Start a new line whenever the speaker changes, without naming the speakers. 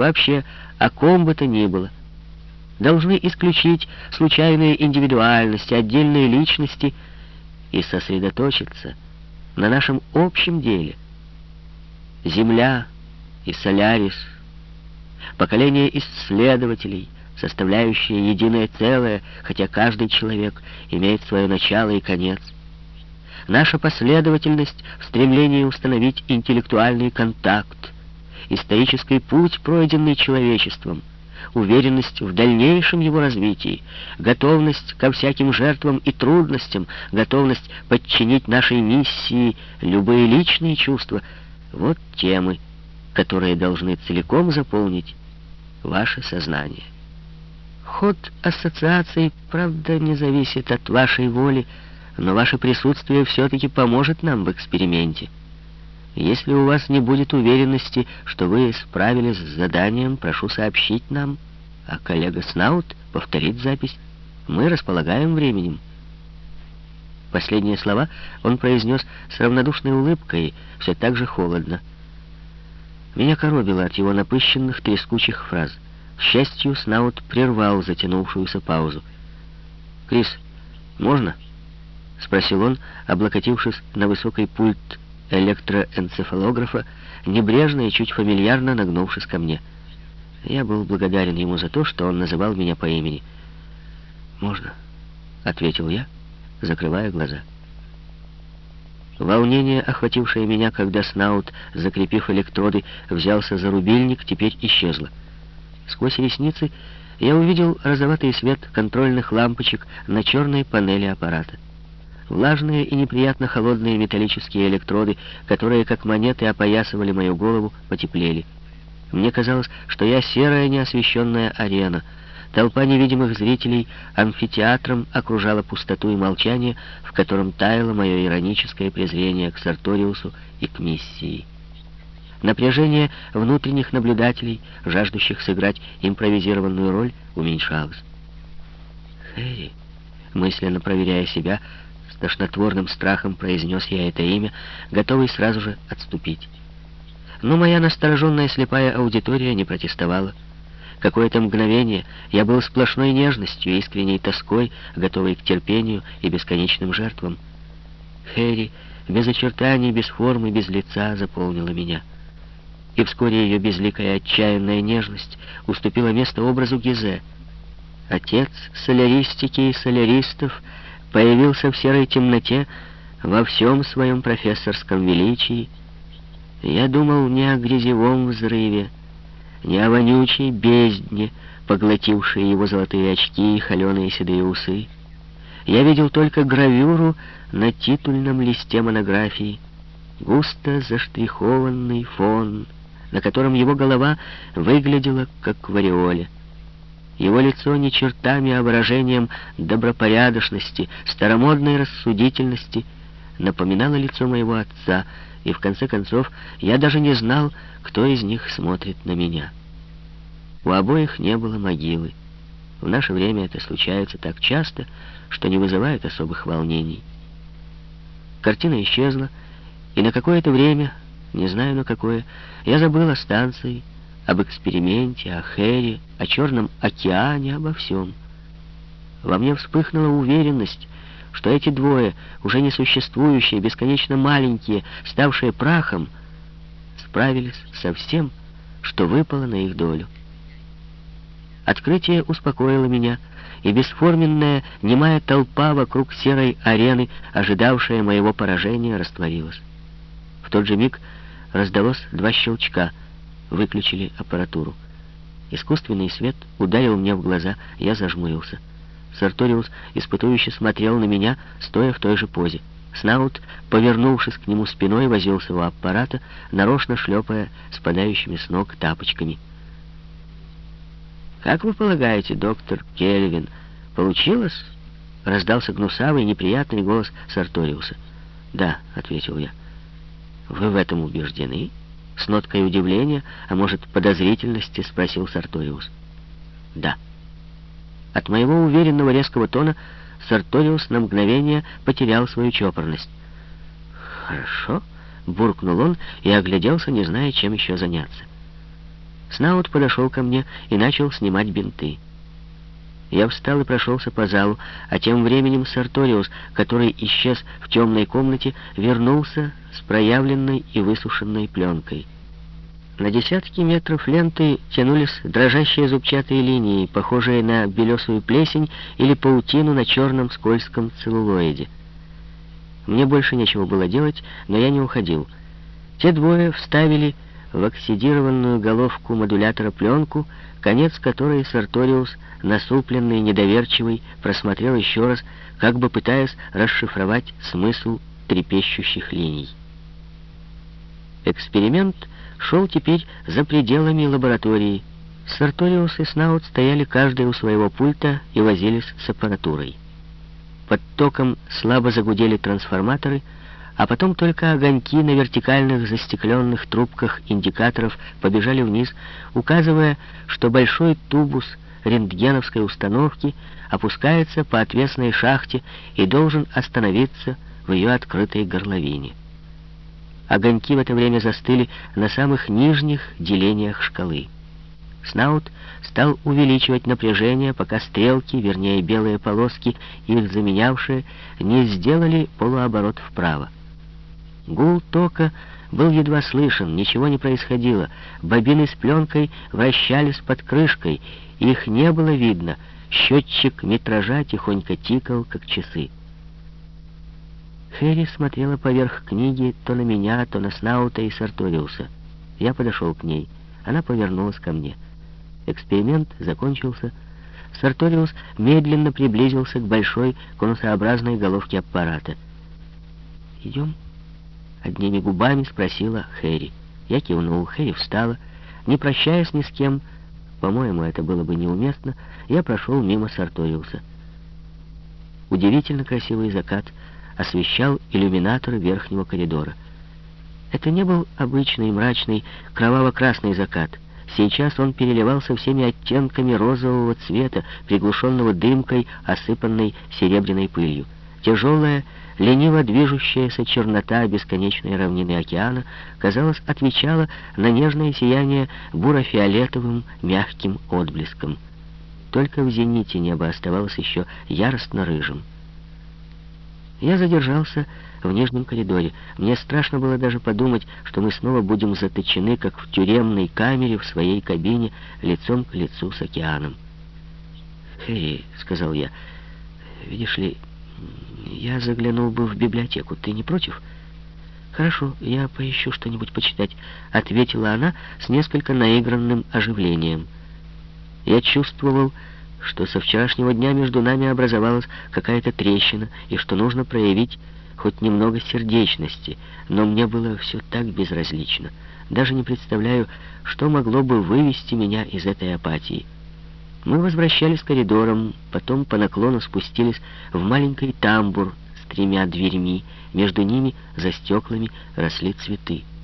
вообще о ком бы то ни было. Должны исключить случайные индивидуальности, отдельные личности и сосредоточиться на нашем общем деле. Земля и Солярис, поколение исследователей, составляющие единое целое, хотя каждый человек имеет свое начало и конец. Наша последовательность в стремлении установить интеллектуальный контакт, исторический путь, пройденный человечеством, уверенность в дальнейшем его развитии, готовность ко всяким жертвам и трудностям, готовность подчинить нашей миссии любые личные чувства — вот темы, которые должны целиком заполнить ваше сознание. Ход ассоциаций, правда, не зависит от вашей воли, но ваше присутствие все-таки поможет нам в эксперименте. Если у вас не будет уверенности, что вы справились с заданием, прошу сообщить нам, а коллега Снаут повторит запись. Мы располагаем временем. Последние слова он произнес с равнодушной улыбкой, все так же холодно. Меня коробило от его напыщенных, трескучих фраз. К счастью, Снаут прервал затянувшуюся паузу. «Крис, можно?» — спросил он, облокотившись на высокий пульт электроэнцефалографа, небрежно и чуть фамильярно нагнувшись ко мне. Я был благодарен ему за то, что он называл меня по имени. «Можно?» — ответил я, закрывая глаза. Волнение, охватившее меня, когда Снаут, закрепив электроды, взялся за рубильник, теперь исчезло. Сквозь ресницы я увидел розоватый свет контрольных лампочек на черной панели аппарата. Влажные и неприятно холодные металлические электроды, которые, как монеты, опоясывали мою голову, потеплели. Мне казалось, что я серая неосвещенная арена. Толпа невидимых зрителей амфитеатром окружала пустоту и молчание, в котором таяло мое ироническое презрение к Сарториусу и к миссии. Напряжение внутренних наблюдателей, жаждущих сыграть импровизированную роль, уменьшалось. «Хэри», мысленно проверяя себя, тошнотворным страхом произнес я это имя, готовый сразу же отступить. Но моя настороженная слепая аудитория не протестовала. Какое-то мгновение я был сплошной нежностью, искренней тоской, готовой к терпению и бесконечным жертвам. Хэри без очертаний, без формы, без лица заполнила меня. И вскоре ее безликая отчаянная нежность уступила место образу Гизе. Отец соляристики и соляристов появился в серой темноте во всем своем профессорском величии, я думал не о грязевом взрыве, не о вонючей бездне, поглотившей его золотые очки и холеные седые усы. Я видел только гравюру на титульном листе монографии, густо заштрихованный фон, на котором его голова выглядела как в ореоле. Его лицо не чертами, а выражением добропорядочности, старомодной рассудительности напоминало лицо моего отца — и в конце концов я даже не знал, кто из них смотрит на меня. У обоих не было могилы. В наше время это случается так часто, что не вызывает особых волнений. Картина исчезла, и на какое-то время, не знаю на какое, я забыл о станции, об эксперименте, о Хэре, о Черном океане, обо всем. Во мне вспыхнула уверенность, что эти двое, уже несуществующие, бесконечно маленькие, ставшие прахом, справились со всем, что выпало на их долю. Открытие успокоило меня, и бесформенная, немая толпа вокруг серой арены, ожидавшая моего поражения, растворилась. В тот же миг раздалось два щелчка, выключили аппаратуру. Искусственный свет ударил мне в глаза, я зажмурился. Сарториус испытующе смотрел на меня, стоя в той же позе. Снаут, повернувшись к нему спиной, возился у аппарата, нарочно шлепая спадающими с ног тапочками. «Как вы полагаете, доктор Кельвин, получилось?» — раздался гнусавый, неприятный голос Сарториуса. «Да», — ответил я. «Вы в этом убеждены?» С ноткой удивления, а может, подозрительности, спросил Сарториус. «Да». От моего уверенного резкого тона Сарториус на мгновение потерял свою чопорность. «Хорошо», — буркнул он и огляделся, не зная, чем еще заняться. Снаут подошел ко мне и начал снимать бинты. Я встал и прошелся по залу, а тем временем Сарториус, который исчез в темной комнате, вернулся с проявленной и высушенной пленкой. На десятки метров ленты тянулись дрожащие зубчатые линии, похожие на белесую плесень или паутину на черном скользком целлулоиде. Мне больше нечего было делать, но я не уходил. Те двое вставили в оксидированную головку модулятора пленку, конец которой Сарториус, насупленный недоверчивый, просмотрел еще раз, как бы пытаясь расшифровать смысл трепещущих линий. Эксперимент шел теперь за пределами лаборатории. Сарториус и Снаут стояли каждый у своего пульта и возились с аппаратурой. Под током слабо загудели трансформаторы, а потом только огоньки на вертикальных застекленных трубках индикаторов побежали вниз, указывая, что большой тубус рентгеновской установки опускается по отвесной шахте и должен остановиться в ее открытой горловине. Огоньки в это время застыли на самых нижних делениях шкалы. Снаут стал увеличивать напряжение, пока стрелки, вернее белые полоски, их заменявшие, не сделали полуоборот вправо. Гул тока был едва слышен, ничего не происходило. Бобины с пленкой вращались под крышкой, их не было видно. Счетчик метража тихонько тикал, как часы. Хэри смотрела поверх книги то на меня, то на Снаута и Сарториуса. Я подошел к ней. Она повернулась ко мне. Эксперимент закончился. Сарториус медленно приблизился к большой конусообразной головке аппарата. «Идем?» Одними губами спросила Хэри. Я кивнул, Хэри встала. Не прощаясь ни с кем, по-моему, это было бы неуместно, я прошел мимо Сарториуса. Удивительно красивый закат освещал иллюминаторы верхнего коридора. Это не был обычный мрачный кроваво-красный закат. Сейчас он переливался всеми оттенками розового цвета, приглушенного дымкой, осыпанной серебряной пылью. Тяжелая, лениво движущаяся чернота бесконечной равнины океана, казалось, отвечала на нежное сияние буро-фиолетовым мягким отблеском. Только в зените небо оставалось еще яростно-рыжим. Я задержался в нижнем коридоре. Мне страшно было даже подумать, что мы снова будем заточены, как в тюремной камере в своей кабине, лицом к лицу с океаном. «Хэри», — сказал я, — «видишь ли, я заглянул бы в библиотеку. Ты не против? Хорошо, я поищу что-нибудь почитать, ответила она с несколько наигранным оживлением. Я чувствовал, что со вчерашнего дня между нами образовалась какая-то трещина, и что нужно проявить хоть немного сердечности, но мне было все так безразлично. Даже не представляю, что могло бы вывести меня из этой апатии. Мы возвращались коридором, потом по наклону спустились в маленький тамбур с тремя дверьми. Между ними, за стеклами, росли цветы.